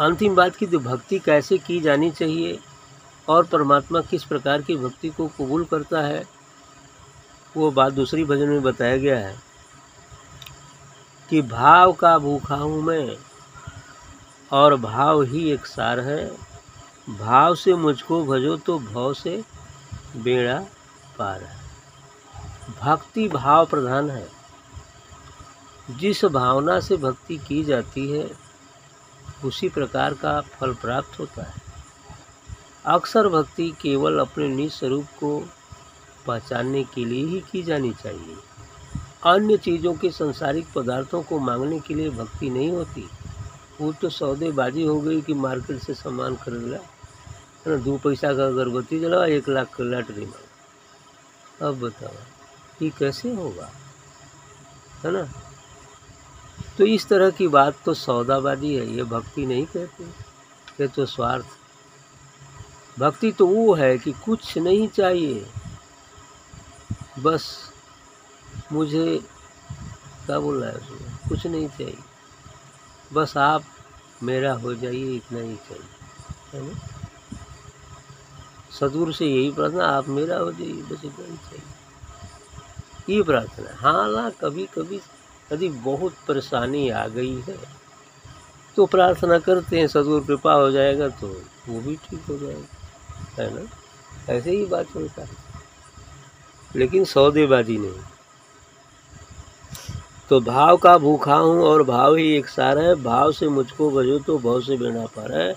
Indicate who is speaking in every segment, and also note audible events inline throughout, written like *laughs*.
Speaker 1: अंतिम बात की तो भक्ति कैसे की जानी चाहिए? और परमात्मा किस प्रकार की भक्ति को कबूल करता है? वो बात दूसरी भजन में बताया गया है कि भाव का भूखा हूँ मैं, और भाव ही एक सार है। भाव से मुझको भजो तो भाव से बेड़ा पार है। भक्ति भाव प्रधान है। जिस भावना से भक्ति की जाती है उसी प्रकार का फल प्राप्त होता है। अक्सर भक्ति केवल अपने निज स्वरूप को पहचानने के लिए ही की जानी चाहिए। अन्य चीज़ों के संसारिक पदार्थों को मांगने के लिए भक्ति नहीं होती। वो तो सौदेबाजी हो गई कि मार्केट से सामान खरीद ला, है ना, दो पैसा का अगरबत्ती जला, एक लाख का लॉटरी मांगा। अब बताओ, ये कैसे होगा? है ना? तो इस तरह की बात तो सौदाबाजी है, ये भक्ति नहीं कहते। ये तो स्वार्थ। भक्ति तो वो है कि कुछ नहीं चाहिए। बस मुझे, क्या बोल रहा है उसमें कुछ नहीं चाहिए। बस आप मेरा हो जाइए, इतना ही चाहिए। है ना? सदगुरु से यही प्रार्थना, आप मेरा हो जाइए, बस इतना ही चाहिए। ये प्रार्थना हाँ। ना कभी कभी यदि बहुत परेशानी आ गई है तो प्रार्थना करते हैं, सदगुरु कृपा हो जाएगा तो वो भी ठीक हो जाएगा, है ना? ऐसे ही बात होता है। लेकिन सौदेबाजी नहीं। तो भाव का भूखा हूँ और भाव ही एक सार है, भाव से मुझको बजो तो भाव से बेड़ा पार है।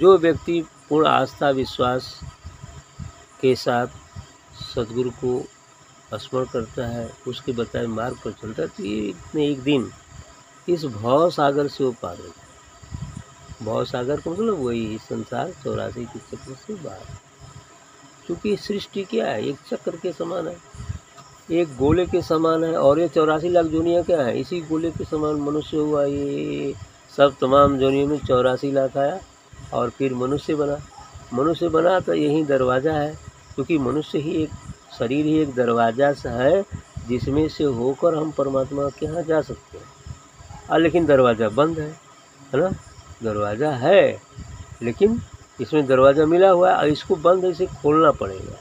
Speaker 1: जो व्यक्ति पूर्ण आस्था विश्वास के साथ सदगुरु को स्मरण करता है, उसके बताए मार्ग पर चलता है तो ये एक दिन इस भव सागर से वो पार होता है भव सागर का मतलब वही संसार चौरासी के चक्र से बाहर। क्योंकि सृष्टि क्या है? एक चक्र के समान है, एक गोले के समान है, और ये चौरासी लाख दुनिया क्या है? इसी गोले के समान मनुष्य हुआ, ये सब तमाम जोनियों में चौरासी लाख आया, और फिर मनुष्य बना। मनुष्य बना तो यही दरवाज़ा है, क्योंकि मनुष्य ही एक शरीर ही एक दरवाज़ा सा है, जिसमें से होकर हम परमात्मा के यहाँ जा सकते हैं। और लेकिन दरवाज़ा बंद है है ना? दरवाज़ा है, लेकिन इसमें दरवाज़ा मिला हुआ है, और इसको बंद इसे खोलना पड़ेगा।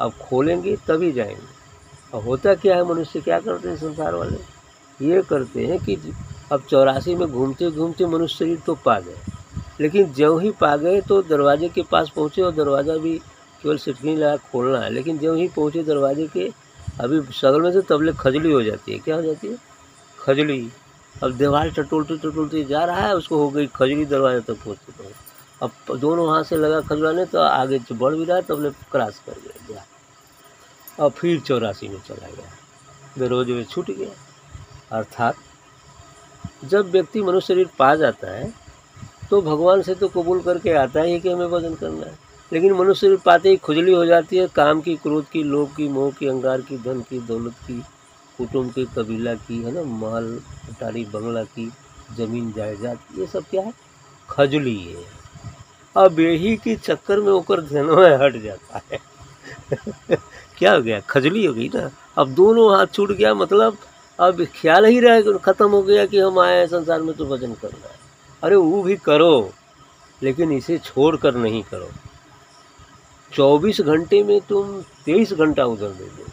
Speaker 1: अब खोलेंगे तभी जाएँगे। और होता क्या है, मनुष्य क्या करते हैं संसार वाले? ये करते हैं कि अब चौरासी में घूमते घूमते मनुष्य शरीर तो पा गए। लेकिन ज्यों ही पा गए तो दरवाजे के पास पहुँचे और दरवाज़ा भी केवल सिटकनी लगा खोलना है, लेकिन जब ही पहुँचे दरवाजे के, अभी सगल में से तबले खजली हो जाती है। क्या हो जाती है? खजली। अब दीवार टटोलते टटोलते जा रहा है, उसको हो गई खजली, दरवाजे तक पहुँचते पहुँच अब दोनों हाथ से लगा खजवाने तो आगे बढ़ भी रहा है, तबले क्रॉस कर गया और फिर चौरासी में चला गया। बेरोज में छूट गया। अर्थात, जब व्यक्ति मनुष्य शरीर पा जाता है तो भगवान से तो कबूल करके आता ही कि हमें भजन करना है। लेकिन मनुष्य पाते ही खुजली हो जाती है, काम की, क्रोध की, लोभ की, मोह की, अंगार की, धन की, दौलत की, कुटुंब की, कबीला की, है ना महल अटारी, बंगला की, ज़मीन, जायदाद, ये सब क्या है? खजली है। अब यही के चक्कर में होकर धनवा हट जाता है। *laughs* क्या हो गया? खजली हो गई ना? अब दोनों हाथ छूट गया मतलब अब ख्याल ही रह खत्म हो गया कि हम आए हैं, संसार में तो भजन करना है। अरे वो भी करो, लेकिन इसे छोड़ कर नहीं करो। चौबीस घंटे में तुम तेईस घंटा उधर दे दो।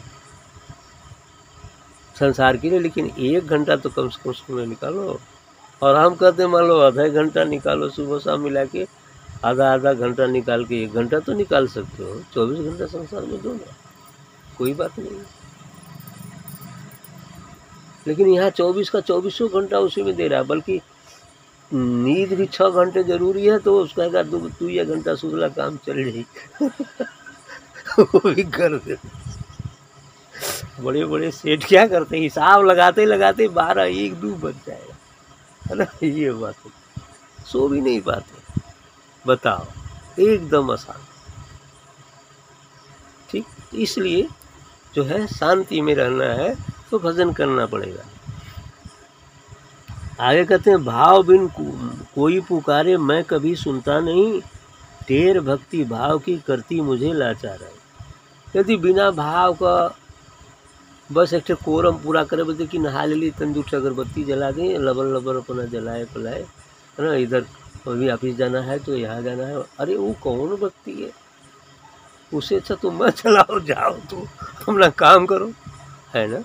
Speaker 1: संसार के लिए लेकिन एक घंटा तो कम से कम समय निकालो। और हम कहते मान लो, आधा घंटा निकालो सुबह शाम मिला के, आधा आधा घंटा निकाल के, एक घंटा तो निकाल सकते हो। चौबीस घंटा संसार में दो ना। कोई बात नहीं। लेकिन यहाँ चौबीस का चौबीसों घंटा उसी में दे रहा है, बल्कि नींद भी छः घंटे ज़रूरी है तो उसका कहेगा दो तू ये घंटा सुधला काम चल जाए *laughs* वो भी कर दे। बड़े बड़े सेठ क्या करते हैं, हिसाब लगाते लगाते बारह एक दो बज जाएगा है ना? ये बात है। सो भी नहीं पाते। बताओ, एकदम आसान। ठीक? इसलिए जो है शांति में रहना है तो भजन करना पड़ेगा। आगे कहते हैं भाव बिन को, कोई पुकारे मैं कभी सुनता नहीं। टेर भक्ति भाव की करती मुझे लाचार है। यदि बिना भाव का बस एक कोरम पूरा करे बोलते कि नहा ले ली तंदूर से अगरबत्ती जला दें लबर लबर अपना जलाए पलाए है ना इधर अभी ऑफ़िस जाना है तो यहाँ जाना है। अरे वो कौन भक्ति है? उससे अच्छा तुम मैं चलाओ जाओ तो अपना काम करो है ना?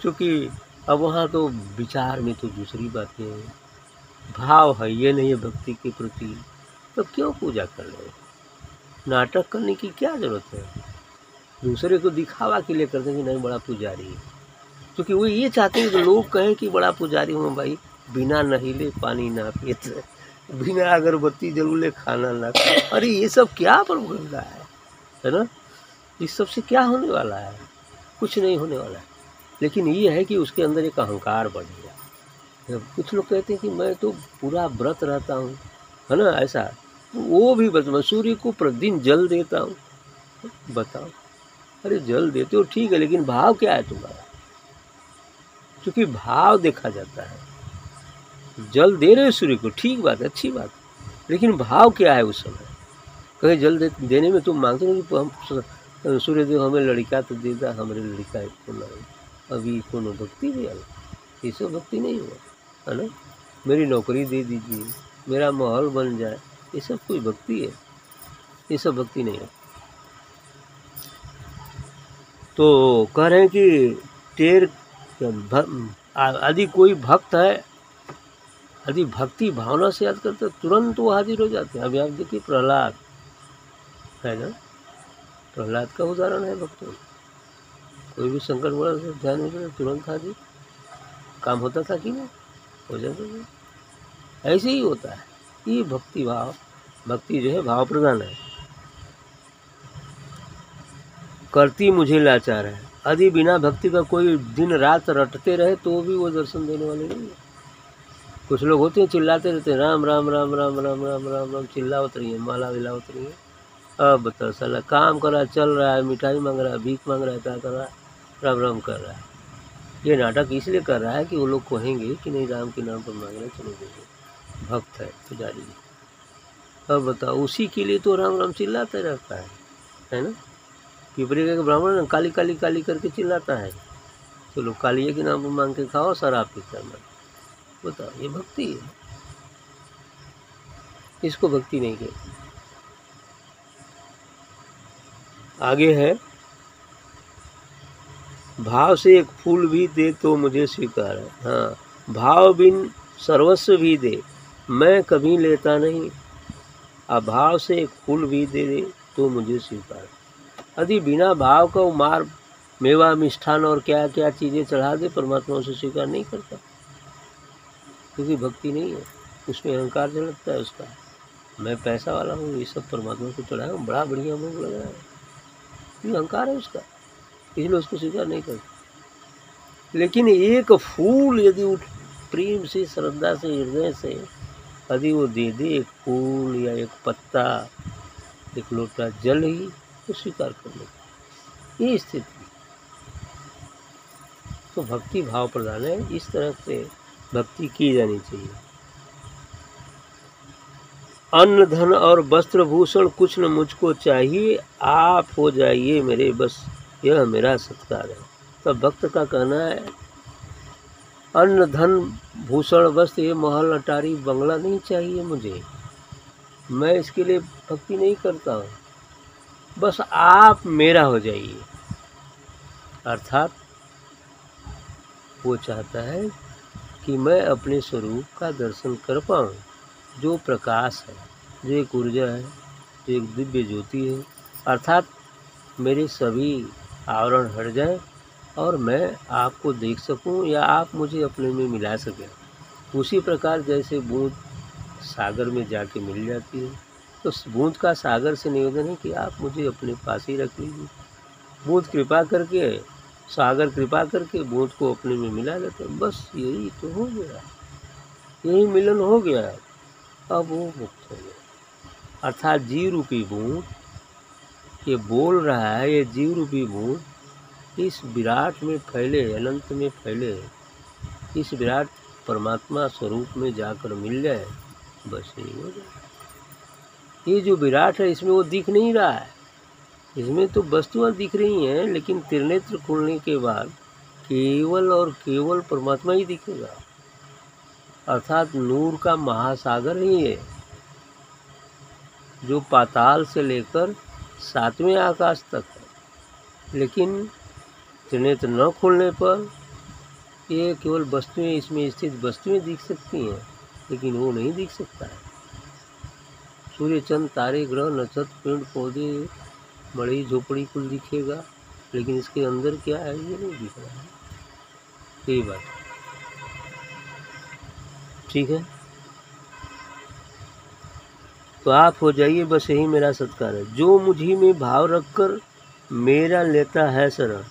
Speaker 1: क्योंकि अब वहाँ तो विचार में तो दूसरी बातें हैं। भाव है ये नहीं है भक्ति के प्रति तो क्यों पूजा कर रहे नाटक करने की क्या ज़रूरत है? दूसरे को दिखावा के लिए करते हैं कि नहीं, बड़ा पुजारी है। क्योंकि वो ये चाहते हैं कि लोग कहें कि बड़ा पुजारी हूँ भाई, बिना नहीले पानी ना पिए बिना अगरबत्ती ज़रूर ले खाना ना अरे ये सब क्या प्रोपगंडा है? है ना? इस सबसे क्या होने वाला है? कुछ नहीं होने वाला है। लेकिन ये है कि उसके अंदर एक अहंकार बढ़ेगा कुछ लोग कहते हैं कि मैं तो पूरा व्रत रहता हूँ है ना ऐसा वो भी बस मैं सूर्य को प्रतिदिन जल देता हूँ। बताओ अरे जल देते हो ठीक है लेकिन भाव क्या है तुम्हारा? क्योंकि भाव देखा जाता है। जल दे रहे हो सूर्य को ठीक बात है अच्छी बात। लेकिन भाव क्या है उस समय? कहीं जल दे, देने में तुम मांगते हो कि हम सूर्यदेव हमें लड़का तो देता हमारे लड़का को अभी कोनो भक्ति भी ये सब भक्ति नहीं हुआ, है ना? मेरी नौकरी दे दीजिए, मेरा माहौल बन जाए, ये सब कोई भक्ति है? ये सब भक्ति नहीं है। तो कह रहे हैं कि टेर यदि कोई भक्त है यदि भक्ति भावना से याद करते तुरंत वो हाजिर हो जाते हैं। अभी आप देखिए प्रहलाद, है ना? प्रहलाद का उदाहरण है भक्तों कोई भी संकट बड़ा ध्यान में तुरंत हाजिर काम होता था कि नहीं? हो जाता था। ऐसे ही होता है। ये भक्ति भाव, भक्ति जो है भाव प्रधान है। करती मुझे लाचार है। यदि बिना भक्ति का कोई दिन रात रटते रहे तो भी वो दर्शन देने वाले नहीं है। कुछ लोग होते हैं, चिल्लाते रहते हैं, राम राम राम राम राम राम राम राम, चिल्लावत रही है माला विलावत रही है अब बता साला काम कर रहा चल रहा है, मिठाई मांग रहा है, भीख मांग रहा है, क्या कर रहा है? राम राम कर रहा है। ये नाटक इसलिए कर रहा है कि वो लोग कहेंगे कि नहीं, राम के नाम पर मांग रहे चलो देखो भक्त है, पुजारी अब बताओ, उसी के लिए तो राम राम चिल्लाते रहता है है ना? पिपरी का ब्राह्मण काली काली काली करके चिल्लाता है। तो कालिए के नाम पर मांग के खाओ शराब पीता मत बताओ, ये भक्ति है। इसको भक्ति नहीं कहती। आगे है भाव से एक फूल भी दे तो मुझे स्वीकार है। हाँ भाव बिन सर्वस्व भी दे, मैं कभी लेता नहीं। अभाव से एक फूल भी दे दे तो मुझे स्वीकार यदि बिना भाव का मार मेवा, मिष्ठान और क्या क्या चीज़ें चढ़ा दे, परमात्मा उसे स्वीकार नहीं करता। क्योंकि भक्ति नहीं है, उसमें अहंकार झलकता है उसका। मैं पैसा वाला हूँ, ये सब परमात्मा को चढ़ाया हूँ, बड़ा बढ़िया मुँह लग रहा है। ये अहंकार है उसका। इसलिए उसको स्वीकार नहीं करता। लेकिन एक फूल यदि उठ प्रेम से, श्रद्धा से, हृदय से, यदि वो दे दे एक फूल या एक पत्ता, एक लोटा जल ही तो स्वीकार कर ले। ये स्थिति। तो भक्ति भाव प्रधान है, इस तरह से भक्ति की जानी चाहिए। अन्न, धन और वस्त्र, भूषण कुछ न मुझको चाहिए, आप हो जाइए मेरे बस। यह मेरा सत्कार है। तो भक्त का कहना है, अन्न, धन, भूषण, वस्त्र, ये महल, अटारी, बंगला नहीं चाहिए मुझे। मैं इसके लिए भक्ति नहीं करता हूँ। बस आप मेरा हो जाइए। अर्थात वो चाहता है कि मैं अपने स्वरूप का दर्शन कर पाऊँ, जो प्रकाश है, जो एक ऊर्जा है, जो एक दिव्य ज्योति है। अर्थात मेरे सभी आवरण हट जाए और मैं आपको देख सकूँ या आप मुझे अपने में मिला सकें। उसी प्रकार जैसे बूंद सागर में जाके मिल जाती है। तो बूंद का सागर से निवेदन है कि आप मुझे अपने पास ही रख लीजिए। बूंद कृपा करके, सागर कृपा करके बूंद को अपने में मिला लेते हैं। बस यही तो हो गया। यही मिलन हो गया। अब वो मुक्त हो गया। अर्थात जीव रूपी बूंद ये बोल रहा है, ये जीव रूपी बूंद इस विराट में फैले, अनंत में फैले, इस विराट परमात्मा स्वरूप में जाकर मिल जाए, बस यही हो जाए। ये जो विराट है, इसमें वो दिख नहीं रहा है। इसमें तो वस्तुएँ दिख रही हैं, लेकिन त्रिनेत्र खुलने के बाद केवल और केवल परमात्मा ही दिखेगा। अर्थात नूर का महासागर ही है, जो पाताल से लेकर सातवें आकाश तक है। लेकिन त्रिनेत्र न खोलने पर ये केवल वस्तुएँ इसमें स्थित वस्तुएँ दिख सकती हैं, लेकिन वो नहीं दिख सकता है। सूर्य चंद तारे, ग्रह, नक्षत्र, पेड़, पौधे, बड़ी झोपड़ी, कुल दिखेगा, लेकिन इसके अंदर क्या है, ये नहीं दिख रहा है। यही बात। ठीक है? तो आप हो जाइए बस यही मेरा सत्कार है। जो मुझी में भाव रखकर मेरा लेता है शरण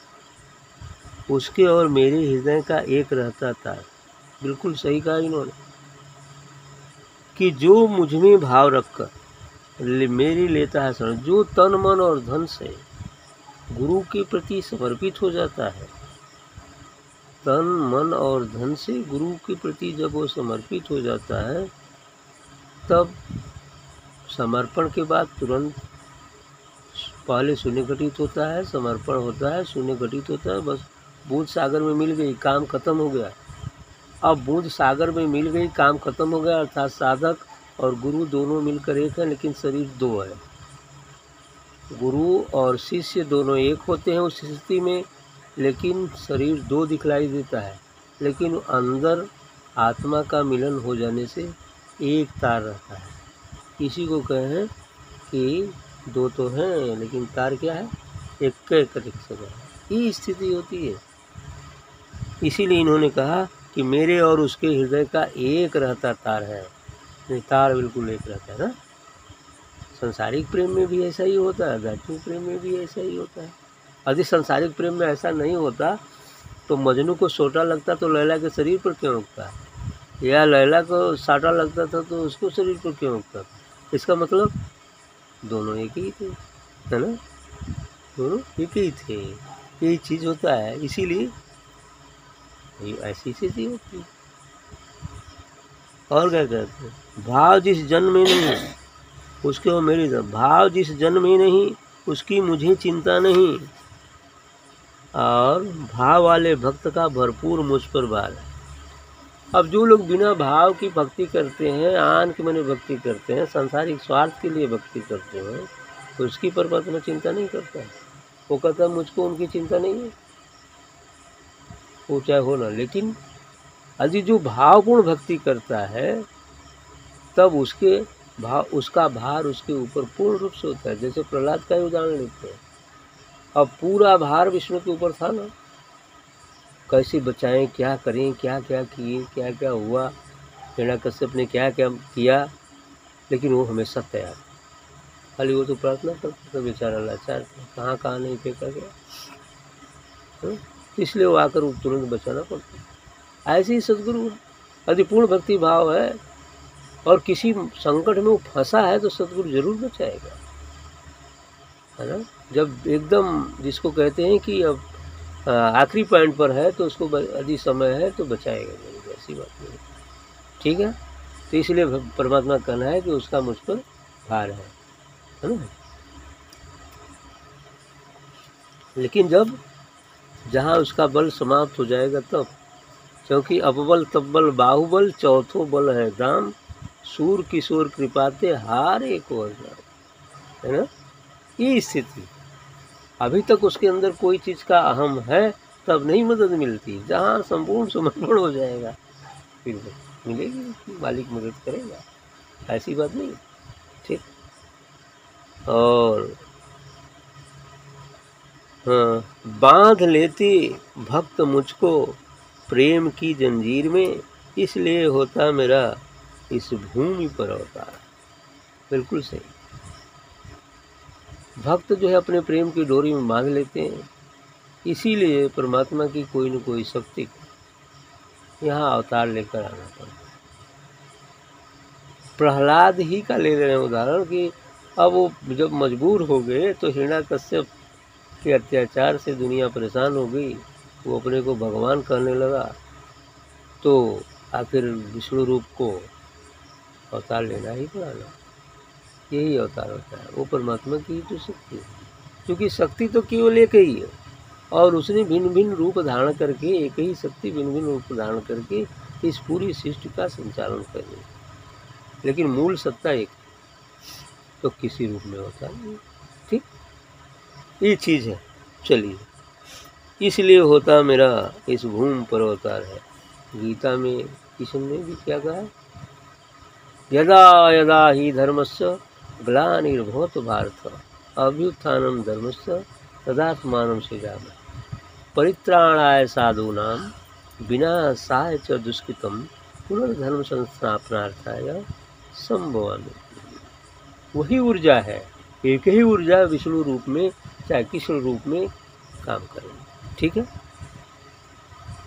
Speaker 1: उसके और मेरे हृदय का एक रहता था। बिल्कुल सही कहा इन्होंने कि जो मुझमें भाव रखकर ले, मेरी लेता है शरण जो तन मन और धन से गुरु के प्रति समर्पित हो जाता है तन मन और धन से गुरु के प्रति जब वो समर्पित हो जाता है तब समर्पण के बाद तुरंत पहले शून्य घटित होता है, समर्पण होता है, शून्य घटित होता है, बस बूंद सागर में मिल गई, काम खत्म हो गया। अब बूंद सागर में मिल गई, काम खत्म हो गया, अर्थात साधक और गुरु दोनों मिलकर एक है, लेकिन शरीर दो है। गुरु और शिष्य दोनों एक होते हैं उस स्थिति में, लेकिन शरीर दो दिखलाई देता है। लेकिन अंदर आत्मा का मिलन हो जाने से एक तार रहता है। इसी को कहें कि दो तो हैं, लेकिन तार क्या है? एक एक ये स्थिति होती है। इसीलिए इन्होंने कहा कि मेरे और उसके हृदय का एक रहता तार है। नहीं, तार बिल्कुल एक रहता है ना? संसारिक प्रेम में भी ऐसा ही होता है आध्यात्मिक प्रेम में भी ऐसा ही होता है। यदि संसारिक प्रेम में ऐसा नहीं होता तो मजनू को सोटा लगता तो लैला के शरीर पर क्यों उगता या लैला को साटा लगता था तो उसको शरीर पर क्यों उगता था? इसका मतलब दोनों एक ही थे, है ना? दोनों एक ही थे। यही चीज़ होता है, इसीलिए ये ऐसी स्थिति होती है। और क्या कहते हैं? भाव जिस जन्म में नहीं, उसके वो मेरी तरफ़ भाव जिस जन्म में नहीं, उसकी मुझे चिंता नहीं। और भाव वाले भक्त का भरपूर मुझ पर बार है। अब जो लोग बिना भाव की भक्ति करते हैं, आन के मने भक्ति करते हैं, सांसारिक स्वार्थ के लिए भक्ति करते हैं तो उसकी परमात्मा चिंता नहीं करता। है वो कहता मुझको उनकी चिंता नहीं है। वो चाहे हो ना, लेकिन यदि जो भावपूर्ण भक्ति करता है, तब उसके भाव, उसका भार उसके ऊपर पूर्ण रूप से होता है। जैसे प्रहलाद का ही उदाहरण लेते हैं। अब पूरा भार विष्णु के ऊपर था ना। कैसे बचाएँ, क्या करें, क्या क्या किए, क्या क्या हुआ हिरणा कश्यप ने क्या क्या किया, लेकिन वो हमेशा तैयार खाली वो तो प्रार्थना करता था, बेचारा लाचार कहाँ कहाँ नहीं फेंका गया हाँ? इसलिए वो आकर तुरंत बचाना पड़ता ऐसे ही सदगुरु यदि पूर्ण भक्ति भाव है, और किसी संकट में वो फंसा है तो सदगुरु ज़रूर बचाएगा। है ना? जब एकदम जिसको कहते हैं कि अब आखिरी पॉइंट पर है तो उसको यदि समय है तो बचाएगा ज़रूर, ऐसी बात नहीं ठीक है? तो इसलिए परमात्मा कहना है कि उसका मुझ पर भार है। है ना? लेकिन जब जहाँ उसका बल समाप्त हो जाएगा तब, क्योंकि अपबल तब्बल, बाहुबल, चौथो बल है दाम सूर किशोर कृपाते हार एक और है ना? ये स्थिति। अभी तक उसके अंदर कोई चीज़ का अहम है, तब नहीं मदद मिलती। जहाँ संपूर्ण समर्पण हो जाएगा, फिर मिलेगी, मालिक मदद करेगा। ऐसी बात नहीं, ठीक। और हाँ बाँध लेती भक्त मुझको प्रेम की जंजीर में, इसलिए होता मेरा इस भूमि पर अवतार। बिल्कुल सही। भक्त जो है अपने प्रेम की डोरी में बाँध लेते हैं। इसीलिए परमात्मा की कोई न कोई शक्ति यहाँ अवतार लेकर आना पड़ता प्रहलाद ही का ले रहे हैं उदाहरण कि अब वो जब मजबूर हो गए तो हिरणा कश्यप के अत्याचार से दुनिया परेशान हो गई। वो अपने को भगवान कहने लगा तो आखिर विष्णु रूप को अवतार लेना ही पड़ा। यही अवतार होता है। वो परमात्मा की ही तो शक्ति है। क्योंकि शक्ति तो केवल एक ही है। और उसने भिन्न भिन्न रूप धारण करके, एक ही शक्ति भिन्न भिन्न रूप धारण करके इस पूरी सृष्टि का संचालन कर रही लेकिन मूल सत्ता एक तो किसी रूप में होता नहीं ठीक? ये चीज़ है। चलिए। इसलिए होता मेरा इस भूमि पर अवतार है। गीता में किशन ने भी क्या कहा? यदा यदा ही धर्मस्य ग्लानिर्भवत भारत अभ्युत्थानम धर्मस्य तदात्मान से जाना परित्राणाय साधूनाम विनाशाय च दुष्कृत पुनर्धर्म संस्थापनार्थाय संभवामी। वही ऊर्जा है, एक ही ऊर्जा विष्णु रूप में, चाहे कृष्ण रूप में काम करेंगे ठीक है?